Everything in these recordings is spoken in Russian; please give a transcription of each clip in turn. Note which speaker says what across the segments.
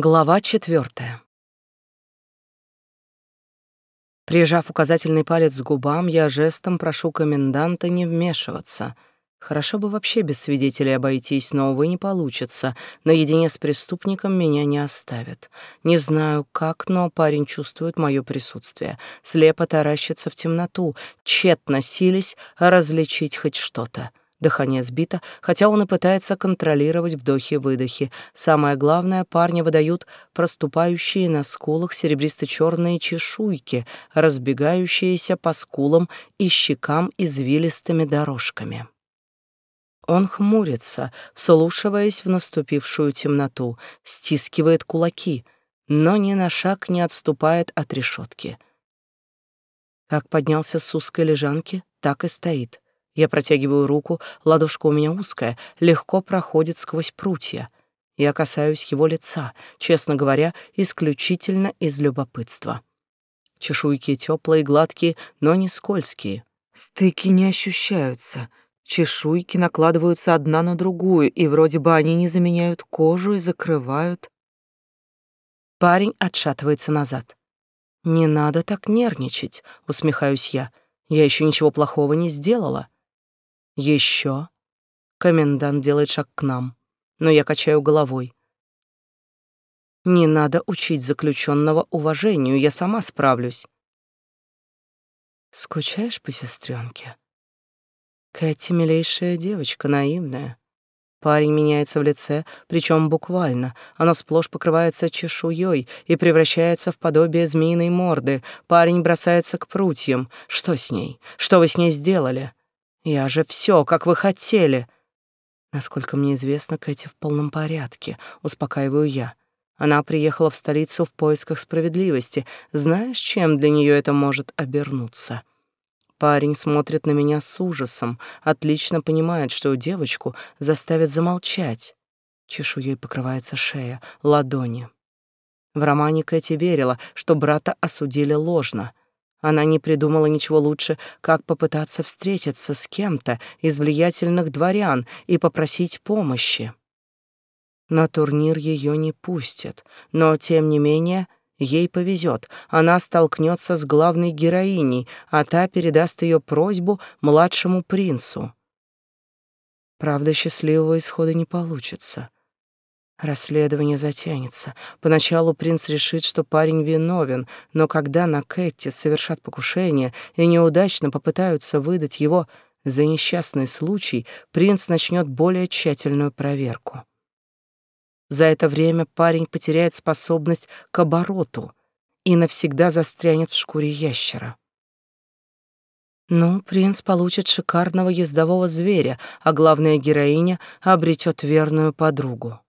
Speaker 1: Глава четвертая. Прижав указательный палец к губам, я жестом прошу коменданта не вмешиваться. Хорошо бы вообще без свидетелей обойтись, но, увы, не получится. Наедине с преступником меня не оставят. Не знаю как, но парень чувствует мое присутствие. Слепо таращится в темноту, тщетно сились различить хоть что-то. Дыхание сбито, хотя он и пытается контролировать вдохи-выдохи. Самое главное, парни выдают проступающие на скулах серебристо-черные чешуйки, разбегающиеся по скулам и щекам извилистыми дорожками. Он хмурится, вслушиваясь в наступившую темноту, стискивает кулаки, но ни на шаг не отступает от решетки. Как поднялся с узкой лежанки, так и стоит — я протягиваю руку, ладошка у меня узкая, легко проходит сквозь прутья. Я касаюсь его лица, честно говоря, исключительно из любопытства. Чешуйки теплые, гладкие, но не скользкие. Стыки не ощущаются. Чешуйки накладываются одна на другую, и вроде бы они не заменяют кожу и закрывают. Парень отшатывается назад. «Не надо так нервничать», — усмехаюсь я. «Я еще ничего плохого не сделала». Еще. Комендант делает шаг к нам, но я качаю головой. Не надо учить заключенного уважению, я сама справлюсь. Скучаешь по сестренке? Кэти милейшая девочка, наивная. Парень меняется в лице, причем буквально. Оно сплошь покрывается чешуей и превращается в подобие змеиной морды. Парень бросается к прутьям. Что с ней? Что вы с ней сделали? Я же все, как вы хотели. Насколько мне известно, Кэти в полном порядке, успокаиваю я. Она приехала в столицу в поисках справедливости. Знаешь, чем для нее это может обернуться? Парень смотрит на меня с ужасом, отлично понимает, что девочку заставят замолчать. Чешуей покрывается шея, ладони. В романе Кэти верила, что брата осудили ложно. Она не придумала ничего лучше, как попытаться встретиться с кем-то из влиятельных дворян и попросить помощи. На турнир ее не пустят, но, тем не менее, ей повезет. Она столкнется с главной героиней, а та передаст ее просьбу младшему принцу. Правда, счастливого исхода не получится. Расследование затянется. Поначалу принц решит, что парень виновен, но когда на Кэти совершат покушение и неудачно попытаются выдать его за несчастный случай, принц начнет более тщательную проверку. За это время парень потеряет способность к обороту и навсегда застрянет в шкуре ящера. Ну, принц получит шикарного ездового зверя, а главная героиня обретет верную подругу.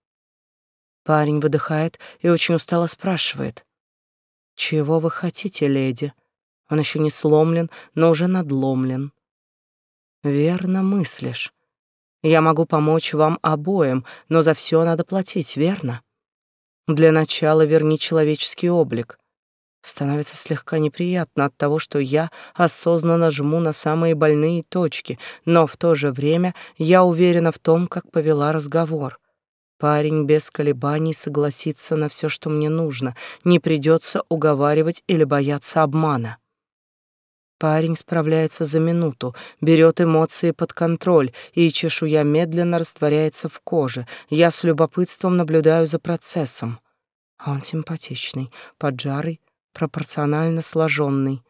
Speaker 1: Парень выдыхает и очень устало спрашивает. «Чего вы хотите, леди?» Он еще не сломлен, но уже надломлен. «Верно мыслишь. Я могу помочь вам обоим, но за все надо платить, верно? Для начала верни человеческий облик. Становится слегка неприятно от того, что я осознанно жму на самые больные точки, но в то же время я уверена в том, как повела разговор. Парень без колебаний согласится на все, что мне нужно, не придется уговаривать или бояться обмана. Парень справляется за минуту, берет эмоции под контроль, и чешуя медленно растворяется в коже. Я с любопытством наблюдаю за процессом. Он симпатичный, поджарый, пропорционально сложенный.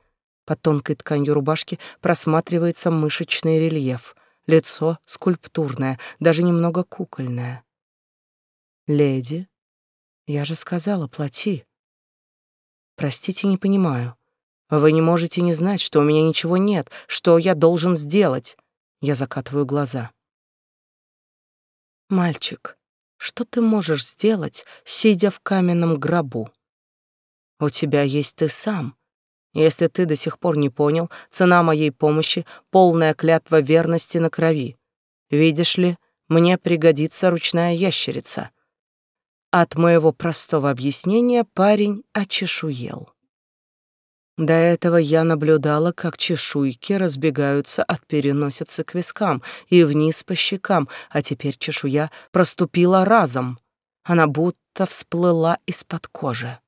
Speaker 1: Под тонкой тканью рубашки просматривается мышечный рельеф. Лицо скульптурное, даже немного кукольное. «Леди, я же сказала, плати». «Простите, не понимаю. Вы не можете не знать, что у меня ничего нет, что я должен сделать». Я закатываю глаза. «Мальчик, что ты можешь сделать, сидя в каменном гробу? У тебя есть ты сам. Если ты до сих пор не понял, цена моей помощи — полная клятва верности на крови. Видишь ли, мне пригодится ручная ящерица». От моего простого объяснения парень очешуел. До этого я наблюдала, как чешуйки разбегаются от переносицы к вискам и вниз по щекам, а теперь чешуя проступила разом. Она будто всплыла из-под кожи.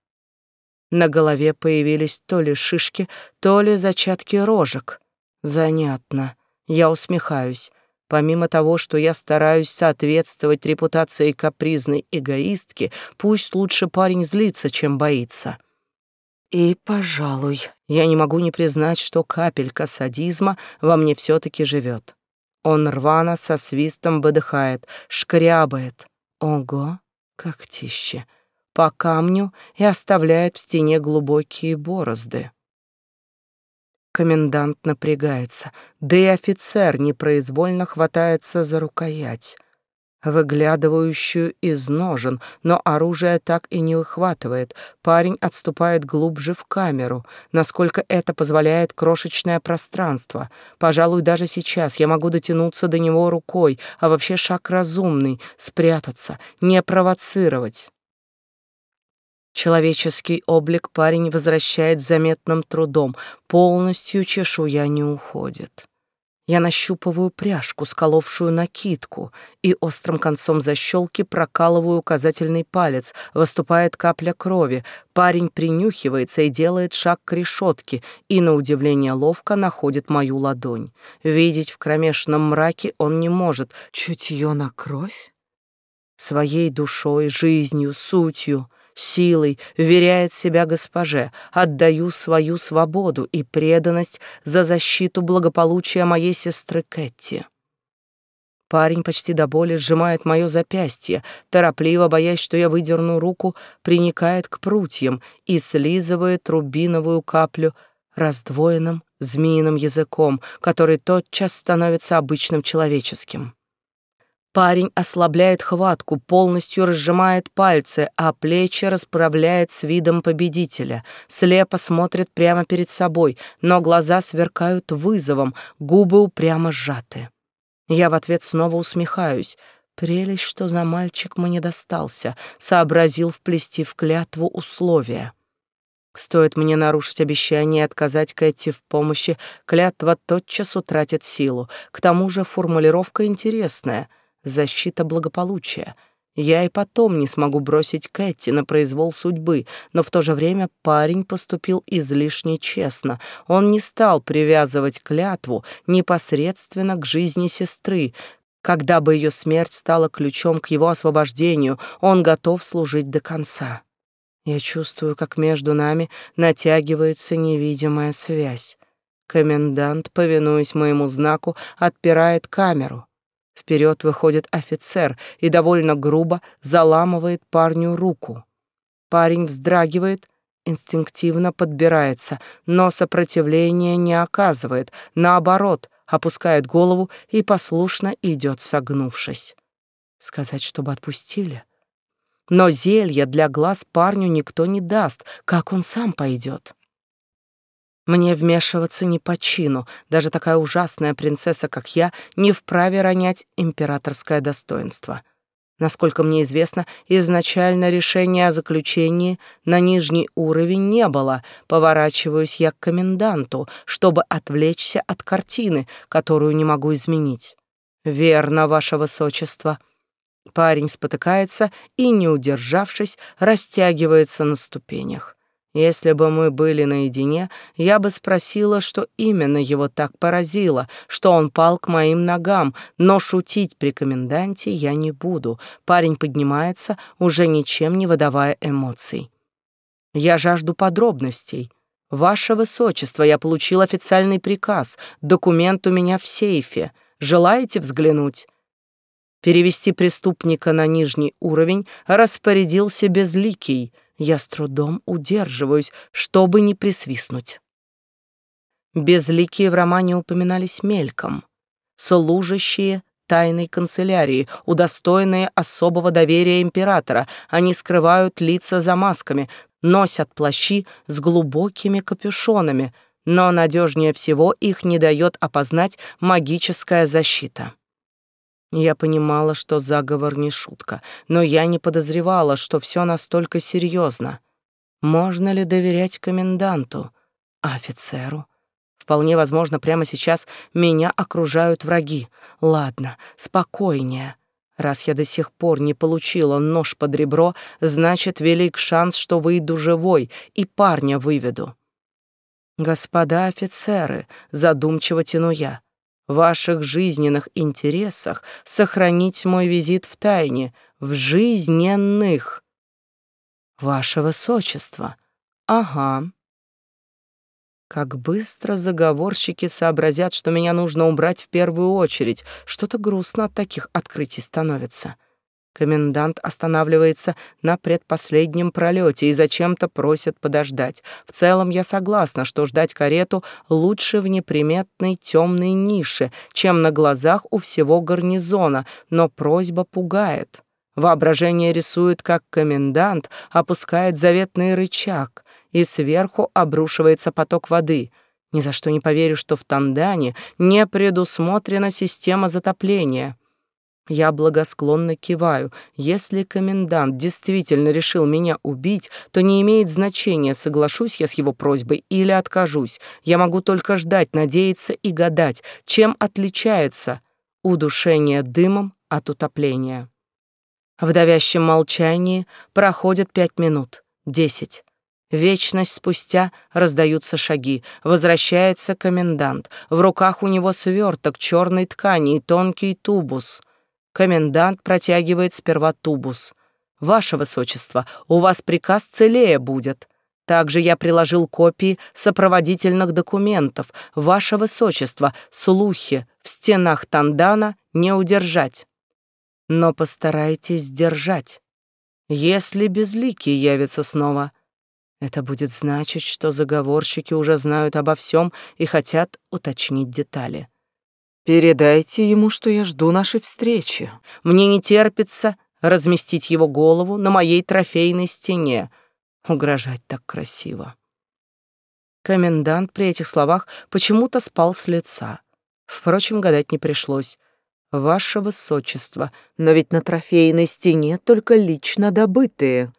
Speaker 1: На голове появились то ли шишки, то ли зачатки рожек. Занятно. Я усмехаюсь. Помимо того, что я стараюсь соответствовать репутации капризной эгоистки, пусть лучше парень злится, чем боится. И, пожалуй, я не могу не признать, что капелька садизма во мне все таки живет. Он рвано со свистом выдыхает, шкрябает. Ого, как тище. По камню и оставляет в стене глубокие борозды. Комендант напрягается, да и офицер непроизвольно хватается за рукоять, выглядывающую из ножен, но оружие так и не выхватывает. Парень отступает глубже в камеру, насколько это позволяет крошечное пространство. Пожалуй, даже сейчас я могу дотянуться до него рукой, а вообще шаг разумный — спрятаться, не провоцировать. Человеческий облик парень возвращает заметным трудом, полностью чешуя не уходит. Я нащупываю пряжку, сколовшую накидку, и острым концом защелки прокалываю указательный палец, выступает капля крови. Парень принюхивается и делает шаг к решетке, и, на удивление, ловко находит мою ладонь. Видеть в кромешном мраке он не может. Чутье на кровь? Своей душой, жизнью, сутью — силой веряет себя госпоже, отдаю свою свободу и преданность за защиту благополучия моей сестры Кэти. Парень почти до боли сжимает мое запястье, торопливо, боясь, что я выдерну руку, приникает к прутьям и слизывает рубиновую каплю раздвоенным змеиным языком, который тотчас становится обычным человеческим. Парень ослабляет хватку, полностью разжимает пальцы, а плечи расправляет с видом победителя. Слепо смотрит прямо перед собой, но глаза сверкают вызовом, губы упрямо сжаты. Я в ответ снова усмехаюсь. Прелесть, что за мальчик мне достался, сообразил вплести в клятву условия. Стоит мне нарушить обещание и отказать Кэти в помощи, клятва тотчас утратит силу. К тому же формулировка интересная — защита благополучия. Я и потом не смогу бросить Кэти на произвол судьбы, но в то же время парень поступил излишне честно. Он не стал привязывать клятву непосредственно к жизни сестры. Когда бы ее смерть стала ключом к его освобождению, он готов служить до конца. Я чувствую, как между нами натягивается невидимая связь. Комендант, повинуясь моему знаку, отпирает камеру. Вперед выходит офицер и довольно грубо заламывает парню руку. Парень вздрагивает, инстинктивно подбирается, но сопротивления не оказывает, наоборот, опускает голову и послушно идет согнувшись. Сказать, чтобы отпустили? Но зелья для глаз парню никто не даст, как он сам пойдет. Мне вмешиваться не по чину, даже такая ужасная принцесса, как я, не вправе ронять императорское достоинство. Насколько мне известно, изначально решения о заключении на нижний уровень не было. Поворачиваюсь я к коменданту, чтобы отвлечься от картины, которую не могу изменить. «Верно, ваше высочество». Парень спотыкается и, не удержавшись, растягивается на ступенях. Если бы мы были наедине, я бы спросила, что именно его так поразило, что он пал к моим ногам, но шутить при коменданте я не буду. Парень поднимается, уже ничем не выдавая эмоций. Я жажду подробностей. Ваше Высочество, я получил официальный приказ, документ у меня в сейфе. Желаете взглянуть? Перевести преступника на нижний уровень распорядился Безликий — я с трудом удерживаюсь, чтобы не присвистнуть. Безликие в романе упоминались мельком. Служащие тайной канцелярии, удостоенные особого доверия императора. Они скрывают лица за масками, носят плащи с глубокими капюшонами, но надежнее всего их не дает опознать магическая защита. Я понимала, что заговор не шутка, но я не подозревала, что все настолько серьезно. Можно ли доверять коменданту, офицеру? Вполне возможно, прямо сейчас меня окружают враги. Ладно, спокойнее. Раз я до сих пор не получила нож под ребро, значит, велик шанс, что выйду живой и парня выведу. Господа офицеры, задумчиво тяну я, ваших жизненных интересах сохранить мой визит в тайне, в жизненных. Ваше высочество. Ага. Как быстро заговорщики сообразят, что меня нужно убрать в первую очередь. Что-то грустно от таких открытий становится. Комендант останавливается на предпоследнем пролете и зачем-то просит подождать. В целом я согласна, что ждать карету лучше в неприметной темной нише, чем на глазах у всего гарнизона, но просьба пугает. Воображение рисует, как комендант опускает заветный рычаг — и сверху обрушивается поток воды. Ни за что не поверю, что в Тандане не предусмотрена система затопления. Я благосклонно киваю. Если комендант действительно решил меня убить, то не имеет значения, соглашусь я с его просьбой или откажусь. Я могу только ждать, надеяться и гадать, чем отличается удушение дымом от утопления. В давящем молчании проходит пять минут, десять. Вечность спустя раздаются шаги. Возвращается комендант. В руках у него сверток черной ткани и тонкий тубус. Комендант протягивает сперва тубус. «Ваше высочество, у вас приказ целее будет». Также я приложил копии сопроводительных документов. Ваше высочество, слухи в стенах Тандана не удержать. Но постарайтесь сдержать. Если безликий явится снова — это будет значить, что заговорщики уже знают обо всем и хотят уточнить детали. Передайте ему, что я жду нашей встречи. Мне не терпится разместить его голову на моей трофейной стене. Угрожать так красиво. Комендант при этих словах почему-то спал с лица. Впрочем, гадать не пришлось. «Ваше высочество, но ведь на трофейной стене только лично добытые».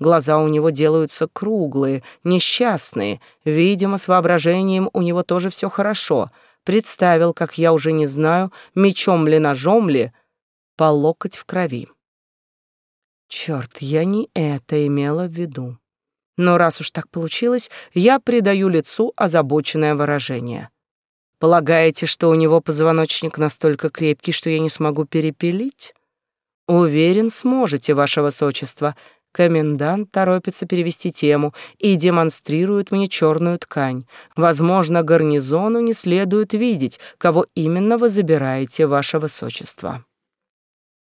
Speaker 1: Глаза у него делаются круглые, несчастные. Видимо, с воображением у него тоже все хорошо. Представил, как я уже не знаю, мечом ли ножом ли, по локоть в крови. Черт, я не это имела в виду. Но раз уж так получилось, я придаю лицу озабоченное выражение. Полагаете, что у него позвоночник настолько крепкий, что я не смогу перепилить? Уверен, сможете, ваше высочество, Комендант торопится перевести тему и демонстрирует мне черную ткань. Возможно, гарнизону не следует видеть, кого именно вы забираете, ваше высочество.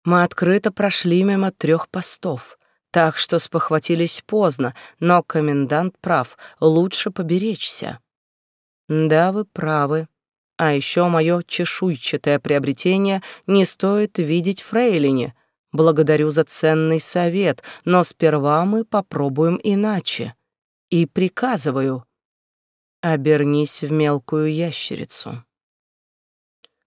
Speaker 1: Мы открыто прошли мимо трех постов, так что спохватились поздно, но комендант прав, лучше поберечься. Да, вы правы. А еще мое чешуйчатое приобретение не стоит видеть фрейлине — Благодарю за ценный совет, но сперва мы попробуем иначе. И приказываю, обернись в мелкую ящерицу.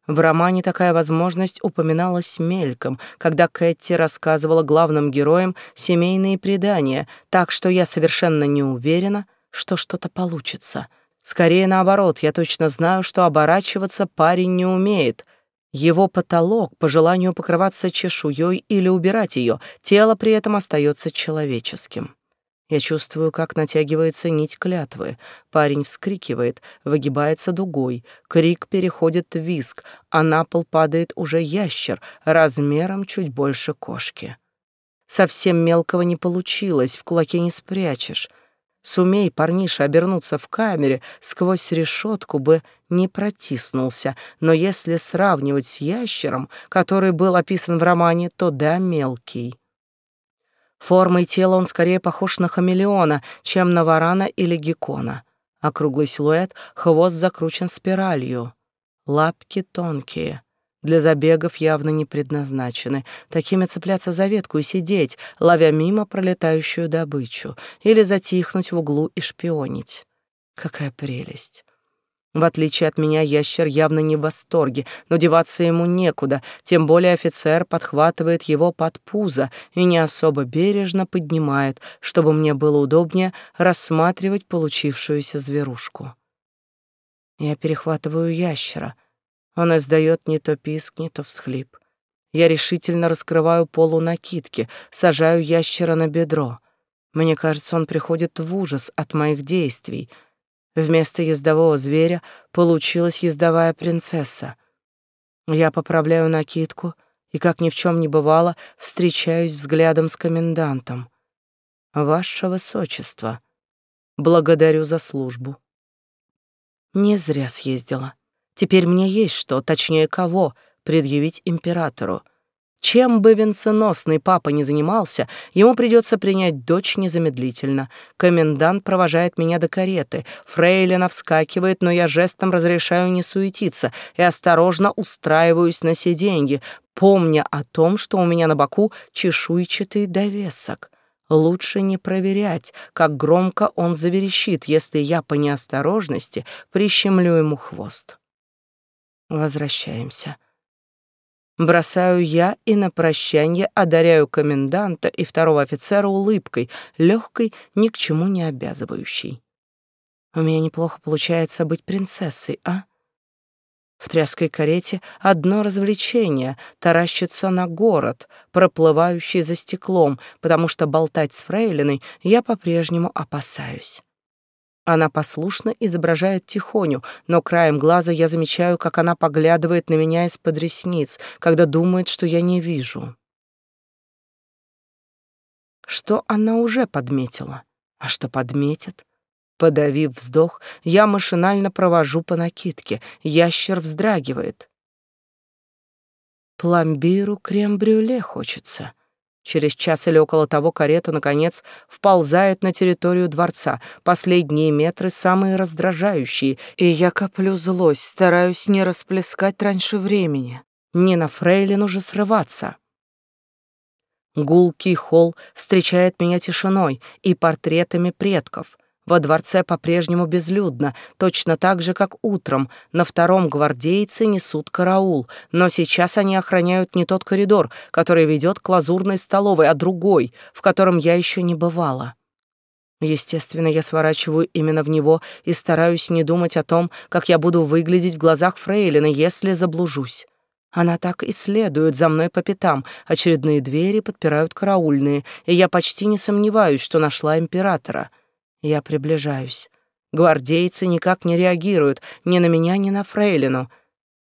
Speaker 1: В романе такая возможность упоминалась мельком, когда Кэти рассказывала главным героям семейные предания, так что я совершенно не уверена, что что-то получится. Скорее наоборот, я точно знаю, что оборачиваться парень не умеет — его потолок по желанию покрываться чешуей или убирать ее, тело при этом остается человеческим. Я чувствую, как натягивается нить клятвы. Парень вскрикивает, выгибается дугой. Крик переходит в виск, а на пол падает уже ящер, размером чуть больше кошки. Совсем мелкого не получилось, в кулаке не спрячешь. Сумей, парниша, обернуться в камере, сквозь решетку бы не протиснулся, но если сравнивать с ящером, который был описан в романе, то да, мелкий. Формой тела он скорее похож на хамелеона, чем на варана или геккона. Округлый силуэт, хвост закручен спиралью. Лапки тонкие, для забегов явно не предназначены. Такими цепляться за ветку и сидеть, ловя мимо пролетающую добычу, или затихнуть в углу и шпионить. Какая прелесть! В отличие от меня, ящер явно не в восторге, но деваться ему некуда, тем более офицер подхватывает его под пузо и не особо бережно поднимает, чтобы мне было удобнее рассматривать получившуюся зверушку. Я перехватываю ящера — он издает не то писк, не то всхлип. Я решительно раскрываю полу накидки, сажаю ящера на бедро. Мне кажется, он приходит в ужас от моих действий. Вместо ездового зверя получилась ездовая принцесса. Я поправляю накидку и, как ни в чем не бывало, встречаюсь взглядом с комендантом. «Ваше Высочество, благодарю за службу». Не зря съездила. Теперь мне есть что, точнее кого, предъявить императору. Чем бы венценосный папа не занимался, ему придется принять дочь незамедлительно. Комендант провожает меня до кареты. Фрейлина вскакивает, но я жестом разрешаю не суетиться и осторожно устраиваюсь на сиденье, помня о том, что у меня на боку чешуйчатый довесок. Лучше не проверять, как громко он заверещит, если я по неосторожности прищемлю ему хвост. Возвращаемся. Бросаю я и на прощание одаряю коменданта и второго офицера улыбкой, легкой, ни к чему не обязывающей. У меня неплохо получается быть принцессой, а? В тряской карете одно развлечение — таращиться на город, проплывающий за стеклом, потому что болтать с фрейлиной я по-прежнему опасаюсь. Она послушно изображает тихоню, но краем глаза я замечаю, как она поглядывает на меня из-под ресниц, когда думает, что я не вижу. Что она уже подметила? А что подметит? Подавив вздох, я машинально провожу по накидке. Ящер вздрагивает. Пломбиру крем-брюле хочется. Через час или около того карета, наконец, вползает на территорию дворца. Последние метры самые раздражающие, и я коплю злость, стараюсь не расплескать раньше времени. Не на фрейлину же срываться. Гулкий холл встречает меня тишиной и портретами предков — во дворце по-прежнему безлюдно, точно так же, как утром. На втором гвардейцы несут караул, но сейчас они охраняют не тот коридор, который ведет к лазурной столовой, а другой, в котором я еще не бывала. Естественно, я сворачиваю именно в него и стараюсь не думать о том, как я буду выглядеть в глазах Фрейлины, если заблужусь. Она так и следует за мной по пятам, очередные двери подпирают караульные, и я почти не сомневаюсь, что нашла императора — я приближаюсь. Гвардейцы никак не реагируют ни на меня, ни на Фрейлину.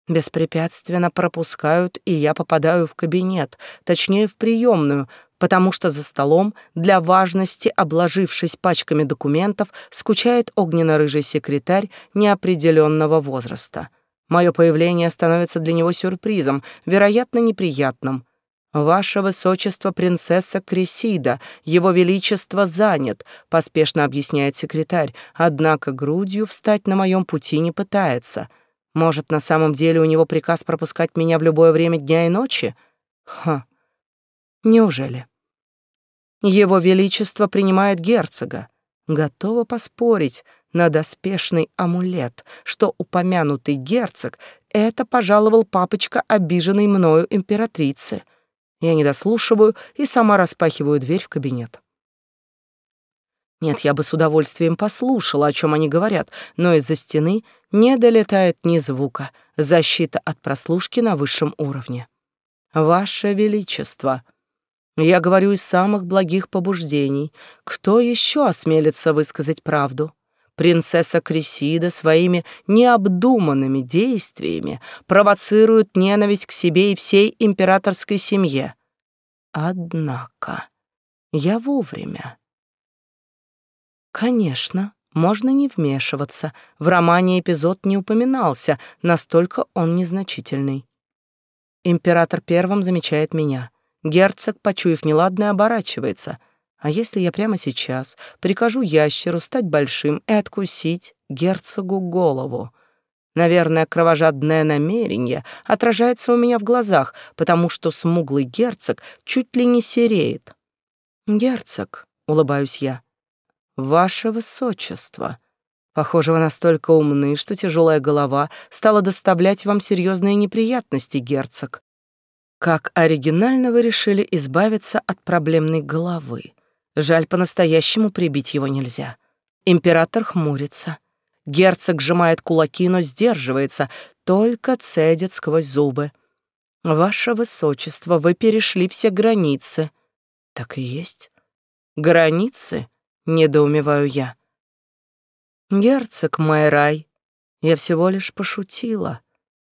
Speaker 1: Беспрепятственно пропускают, и я попадаю в кабинет, точнее, в приемную, потому что за столом, для важности обложившись пачками документов, скучает огненно-рыжий секретарь неопределенного возраста. Мое появление становится для него сюрпризом, вероятно, неприятным. «Ваше высочество, принцесса Кресида, его величество занят», — поспешно объясняет секретарь, однако грудью встать на моем пути не пытается. Может, на самом деле у него приказ пропускать меня в любое время дня и ночи? Ха, неужели? Его величество принимает герцога. Готова поспорить на доспешный амулет, что упомянутый герцог — это пожаловал папочка обиженной мною императрицы — я не дослушиваю и сама распахиваю дверь в кабинет. Нет, я бы с удовольствием послушала, о чем они говорят, но из-за стены не долетает ни звука. Защита от прослушки на высшем уровне. Ваше Величество, я говорю из самых благих побуждений. Кто еще осмелится высказать правду? Принцесса Крисида своими необдуманными действиями провоцирует ненависть к себе и всей императорской семье. Однако я вовремя. Конечно, можно не вмешиваться. В романе эпизод не упоминался, настолько он незначительный. Император первым замечает меня. Герцог, почуяв неладное, оборачивается — а если я прямо сейчас прикажу ящеру стать большим и откусить герцогу голову? Наверное, кровожадное намерение отражается у меня в глазах, потому что смуглый герцог чуть ли не сереет. «Герцог», — улыбаюсь я, — «ваше высочество». Похоже, вы настолько умны, что тяжелая голова стала доставлять вам серьезные неприятности, герцог. Как оригинально вы решили избавиться от проблемной головы. Жаль, по-настоящему прибить его нельзя. Император хмурится. Герцог сжимает кулаки, но сдерживается, только цедит сквозь зубы. Ваше высочество, вы перешли все границы. Так и есть. Границы? Недоумеваю я. Герцог Майрай, я всего лишь пошутила.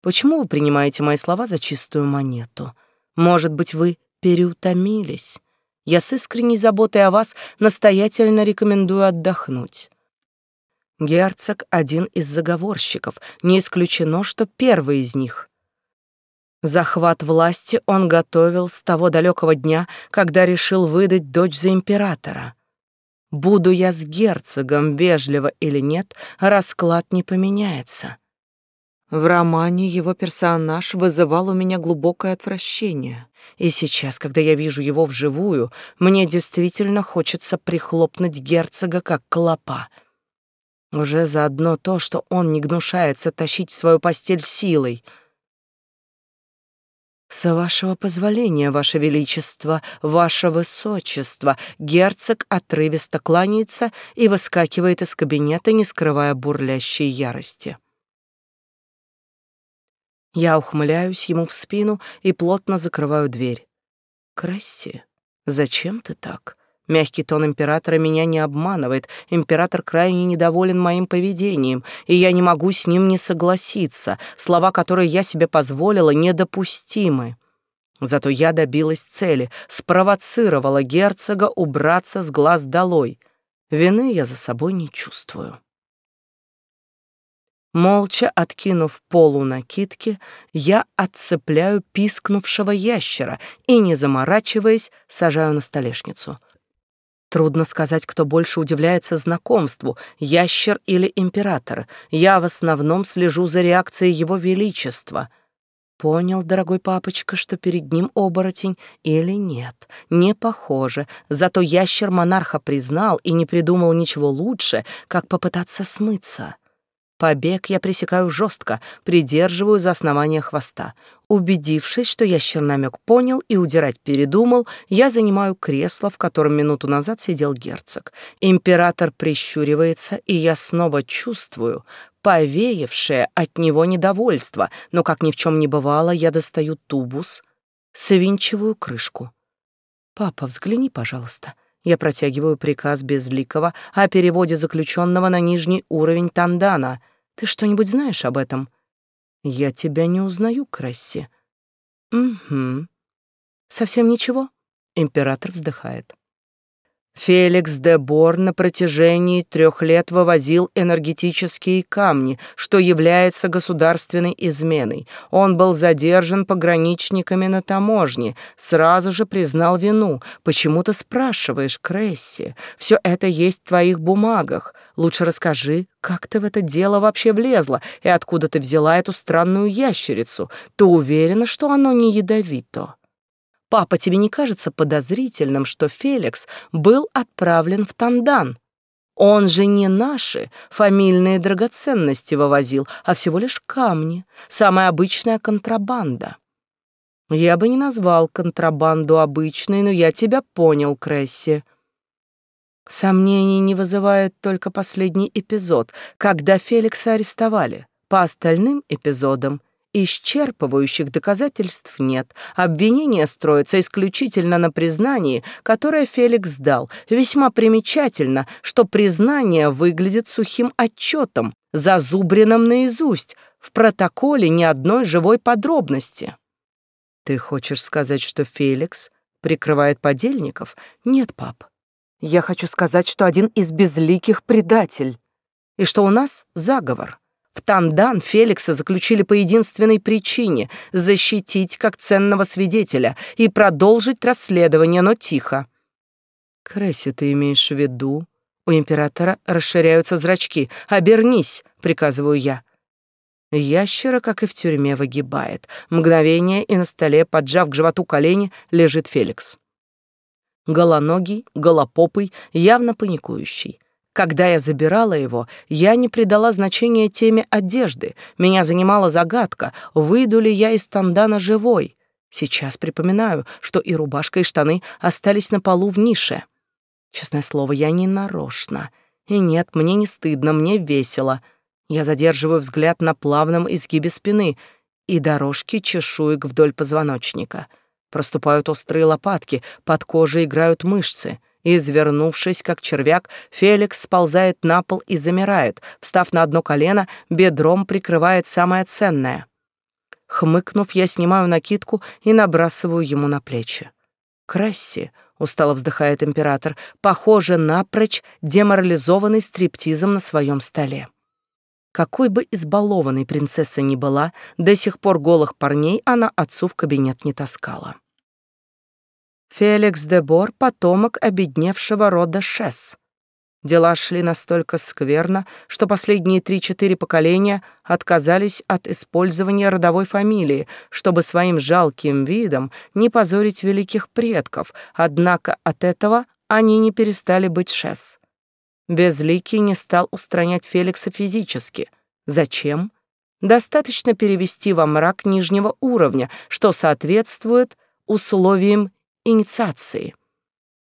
Speaker 1: Почему вы принимаете мои слова за чистую монету? Может быть, вы переутомились? Я с искренней заботой о вас настоятельно рекомендую отдохнуть. Герцог — один из заговорщиков, не исключено, что первый из них. Захват власти он готовил с того далекого дня, когда решил выдать дочь за императора. Буду я с герцогом вежливо или нет, расклад не поменяется. В романе его персонаж вызывал у меня глубокое отвращение, и сейчас, когда я вижу его вживую, мне действительно хочется прихлопнуть герцога как клопа. Уже заодно то, что он не гнушается тащить в свою постель силой — «С вашего позволения, ваше величество, ваше высочество!» Герцог отрывисто кланяется и выскакивает из кабинета, не скрывая бурлящей ярости. Я ухмыляюсь ему в спину и плотно закрываю дверь. «Кресси, зачем ты так?» Мягкий тон императора меня не обманывает. Император крайне недоволен моим поведением, и я не могу с ним не согласиться. Слова, которые я себе позволила, недопустимы. Зато я добилась цели, спровоцировала герцога убраться с глаз долой. Вины я за собой не чувствую. Молча откинув полу накидки, я отцепляю пискнувшего ящера и, не заморачиваясь, сажаю на столешницу — Трудно сказать, кто больше удивляется знакомству, ящер или император. Я в основном слежу за реакцией его величества. Понял, дорогой папочка, что перед ним оборотень или нет? Не похоже. Зато ящер монарха признал и не придумал ничего лучше, как попытаться смыться. Побег я пресекаю жестко, придерживаю за основание хвоста. Убедившись, что ящер намек понял и удирать передумал, я занимаю кресло, в котором минуту назад сидел герцог. Император прищуривается, и я снова чувствую повеявшее от него недовольство, но, как ни в чем не бывало, я достаю тубус, свинчиваю крышку. «Папа, взгляни, пожалуйста». Я протягиваю приказ Безликого о переводе заключенного на нижний уровень Тандана. Ты что-нибудь знаешь об этом? Я тебя не узнаю, Кресси. Угу. Совсем ничего? Император вздыхает. Феликс де Бор на протяжении трех лет вывозил энергетические камни, что является государственной изменой. Он был задержан пограничниками на таможне, сразу же признал вину. Почему ты спрашиваешь, Кресси? Все это есть в твоих бумагах. Лучше расскажи, как ты в это дело вообще влезла и откуда ты взяла эту странную ящерицу. Ты уверена, что оно не ядовито?» Папа, тебе не кажется подозрительным, что Феликс был отправлен в Тандан? Он же не наши фамильные драгоценности вывозил, а всего лишь камни, самая обычная контрабанда. Я бы не назвал контрабанду обычной, но я тебя понял, Кресси. Сомнений не вызывает только последний эпизод, когда Феликса арестовали. По остальным эпизодам Исчерпывающих доказательств нет. Обвинение строится исключительно на признании, которое Феликс дал. Весьма примечательно, что признание выглядит сухим отчетом, зазубренным наизусть, в протоколе ни одной живой подробности. Ты хочешь сказать, что Феликс прикрывает подельников? Нет, пап. Я хочу сказать, что один из безликих предатель, и что у нас заговор. В Тандан Феликса заключили по единственной причине — защитить как ценного свидетеля и продолжить расследование, но тихо. «Кресси, ты имеешь в виду?» У императора расширяются зрачки. «Обернись!» — приказываю я. Ящера, как и в тюрьме, выгибает. Мгновение, и на столе, поджав к животу колени, лежит Феликс. Голоногий, голопопый, явно паникующий. Когда я забирала его, я не придала значения теме одежды. Меня занимала загадка, выйду ли я из тандана живой. Сейчас припоминаю, что и рубашка, и штаны остались на полу в нише. Честное слово, я не нарочно. И нет, мне не стыдно, мне весело. Я задерживаю взгляд на плавном изгибе спины. и дорожки чешуек вдоль позвоночника. Проступают острые лопатки, под кожей играют мышцы. Извернувшись, как червяк, Феликс сползает на пол и замирает, встав на одно колено, бедром прикрывает самое ценное. Хмыкнув, я снимаю накидку и набрасываю ему на плечи. «Красси», — устало вздыхает император, похоже, напрочь деморализованный стриптизом на своем столе. Какой бы избалованной принцесса ни была, до сих пор голых парней она отцу в кабинет не таскала. Феликс де Бор — потомок обедневшего рода Шесс. Дела шли настолько скверно, что последние три-четыре поколения отказались от использования родовой фамилии, чтобы своим жалким видом не позорить великих предков, однако от этого они не перестали быть Шесс. Безликий не стал устранять Феликса физически. Зачем? Достаточно перевести во мрак нижнего уровня, что соответствует условиям инициации.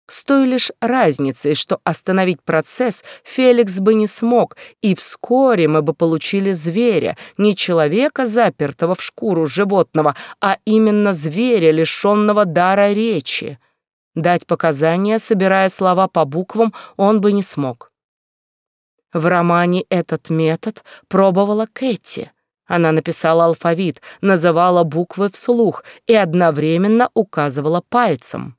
Speaker 1: С той лишь разницей, что остановить процесс Феликс бы не смог, и вскоре мы бы получили зверя, не человека, запертого в шкуру животного, а именно зверя, лишенного дара речи. Дать показания, собирая слова по буквам, он бы не смог. В романе этот метод пробовала Кэти. Она написала алфавит, называла буквы вслух и одновременно указывала пальцем.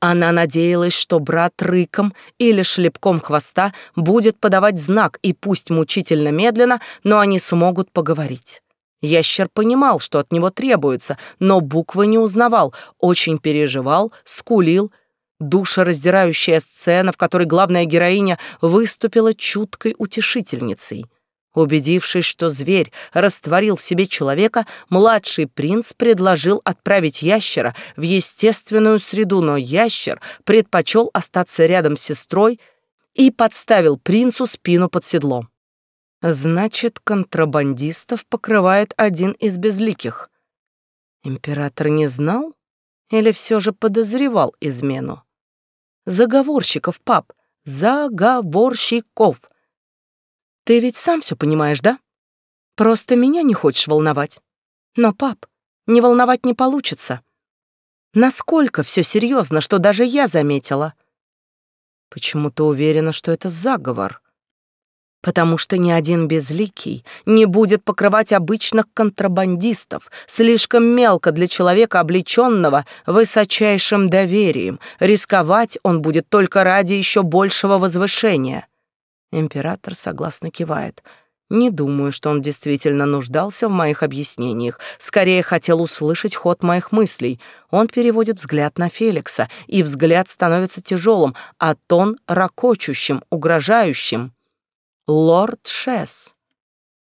Speaker 1: Она надеялась, что брат рыком или шлепком хвоста будет подавать знак, и пусть мучительно медленно, но они смогут поговорить. Ящер понимал, что от него требуется, но буквы не узнавал, очень переживал, скулил. Душераздирающая сцена, в которой главная героиня выступила чуткой утешительницей — Убедившись, что зверь растворил в себе человека, младший принц предложил отправить ящера в естественную среду, но ящер предпочел остаться рядом с сестрой и подставил принцу спину под седло. Значит, контрабандистов покрывает один из безликих. Император не знал или все же подозревал измену? Заговорщиков, пап, заговорщиков. Ты ведь сам все понимаешь, да? Просто меня не хочешь волновать. Но, пап, не волновать не получится. Насколько все серьезно, что даже я заметила. Почему ты уверена, что это заговор? Потому что ни один безликий не будет покрывать обычных контрабандистов, слишком мелко для человека, облеченного высочайшим доверием. Рисковать он будет только ради еще большего возвышения. Император согласно кивает. Не думаю, что он действительно нуждался в моих объяснениях. Скорее хотел услышать ход моих мыслей. Он переводит взгляд на Феликса, и взгляд становится тяжелым, а тон ракочущим, угрожающим. Лорд Шесс.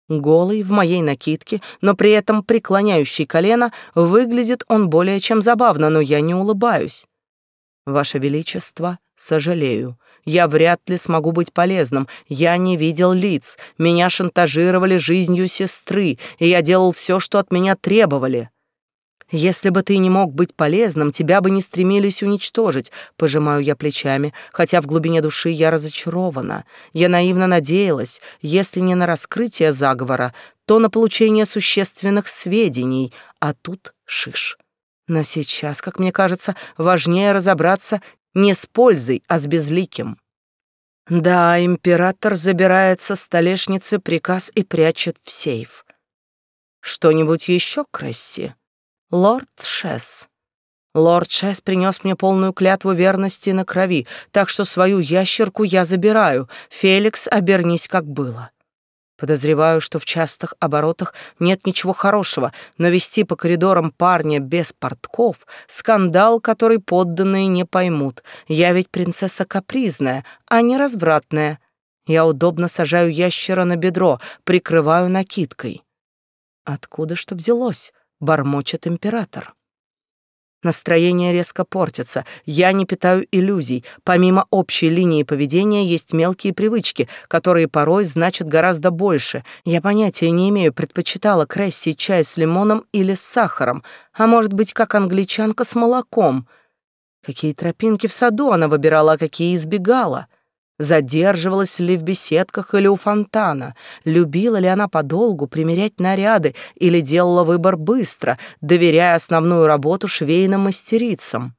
Speaker 1: Голый в моей накидке, но при этом преклоняющий колено, выглядит он более чем забавно, но я не улыбаюсь. Ваше Величество, сожалею я вряд ли смогу быть полезным. Я не видел лиц, меня шантажировали жизнью сестры, и я делал все, что от меня требовали. Если бы ты не мог быть полезным, тебя бы не стремились уничтожить, пожимаю я плечами, хотя в глубине души я разочарована. Я наивно надеялась, если не на раскрытие заговора, то на получение существенных сведений, а тут шиш. Но сейчас, как мне кажется, важнее разобраться не с пользой, а с безликим. Да, император забирает со столешницы приказ и прячет в сейф. Что-нибудь еще, Кресси? Лорд Шесс. Лорд Шесс принес мне полную клятву верности на крови, так что свою ящерку я забираю. Феликс, обернись, как было. Подозреваю, что в частых оборотах нет ничего хорошего, но вести по коридорам парня без портков — скандал, который подданные не поймут. Я ведь принцесса капризная, а не развратная. Я удобно сажаю ящера на бедро, прикрываю накидкой. Откуда что взялось? — бормочет император. Настроение резко портится. Я не питаю иллюзий. Помимо общей линии поведения есть мелкие привычки, которые порой значат гораздо больше. Я понятия не имею, предпочитала Кресси чай с лимоном или с сахаром, а может быть, как англичанка с молоком. Какие тропинки в саду она выбирала, а какие избегала. Задерживалась ли в беседках или у фонтана, любила ли она подолгу примерять наряды или делала выбор быстро, доверяя основную работу швейным мастерицам.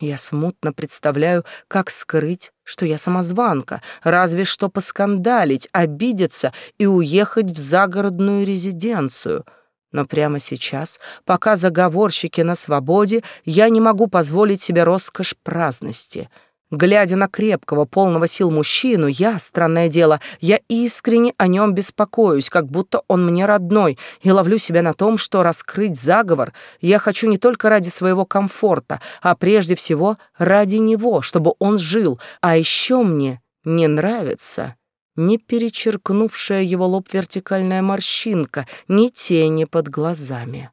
Speaker 1: Я смутно представляю, как скрыть, что я самозванка, разве что поскандалить, обидеться и уехать в загородную резиденцию. Но прямо сейчас, пока заговорщики на свободе, я не могу позволить себе роскошь праздности — Глядя на крепкого, полного сил мужчину, я, странное дело, я искренне о нем беспокоюсь, как будто он мне родной, и ловлю себя на том, что раскрыть заговор я хочу не только ради своего комфорта, а прежде всего ради него, чтобы он жил, а еще мне не нравится ни перечеркнувшая его лоб вертикальная морщинка, ни тени под глазами.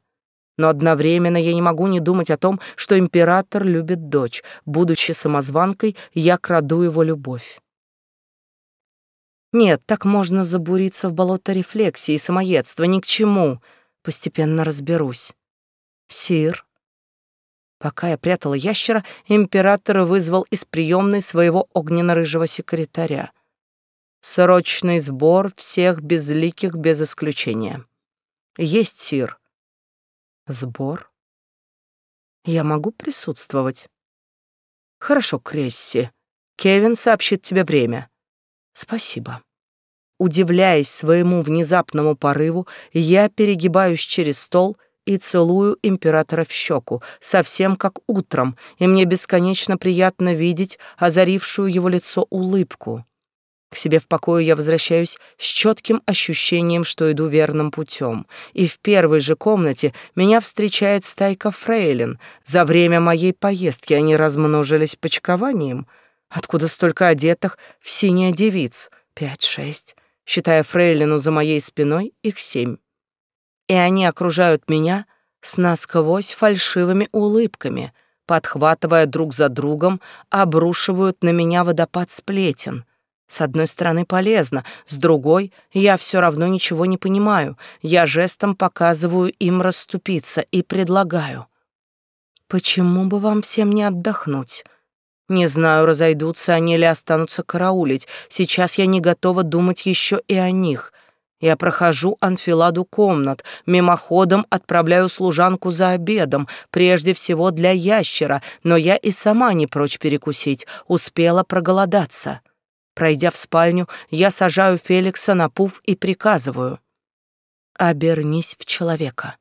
Speaker 1: Но одновременно я не могу не думать о том, что император любит дочь. Будучи самозванкой, я краду его любовь. Нет, так можно забуриться в болото рефлексии и самоедства. Ни к чему. Постепенно разберусь. Сир. Пока я прятала ящера, император вызвал из приемной своего огненно-рыжего секретаря. Срочный сбор всех безликих без исключения. Есть, сир. Сбор? Я могу присутствовать? Хорошо, Кресси. Кевин сообщит тебе время. Спасибо. Удивляясь своему внезапному порыву, я перегибаюсь через стол и целую императора в щеку, совсем как утром, и мне бесконечно приятно видеть озарившую его лицо улыбку. К себе в покое я возвращаюсь с четким ощущением, что иду верным путем. И в первой же комнате меня встречает стайка фрейлин. За время моей поездки они размножились почкованием. Откуда столько одетых в синяя девиц? Пять-шесть. Считая фрейлину за моей спиной, их семь. И они окружают меня с насквозь фальшивыми улыбками, подхватывая друг за другом, обрушивают на меня водопад сплетен — с одной стороны, полезно, с другой, я все равно ничего не понимаю. Я жестом показываю им расступиться и предлагаю. Почему бы вам всем не отдохнуть? Не знаю, разойдутся они или останутся караулить. Сейчас я не готова думать еще и о них. Я прохожу анфиладу комнат, мимоходом отправляю служанку за обедом, прежде всего для ящера, но я и сама не прочь перекусить, успела проголодаться. Пройдя в спальню, я сажаю Феликса на пуф и приказываю. «Обернись в человека».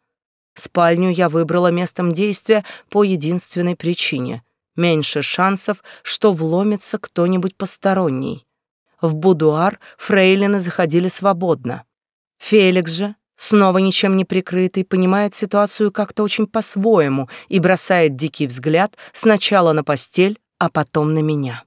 Speaker 1: Спальню я выбрала местом действия по единственной причине. Меньше шансов, что вломится кто-нибудь посторонний. В будуар фрейлины заходили свободно. Феликс же, снова ничем не прикрытый, понимает ситуацию как-то очень по-своему и бросает дикий взгляд сначала на постель, а потом на меня.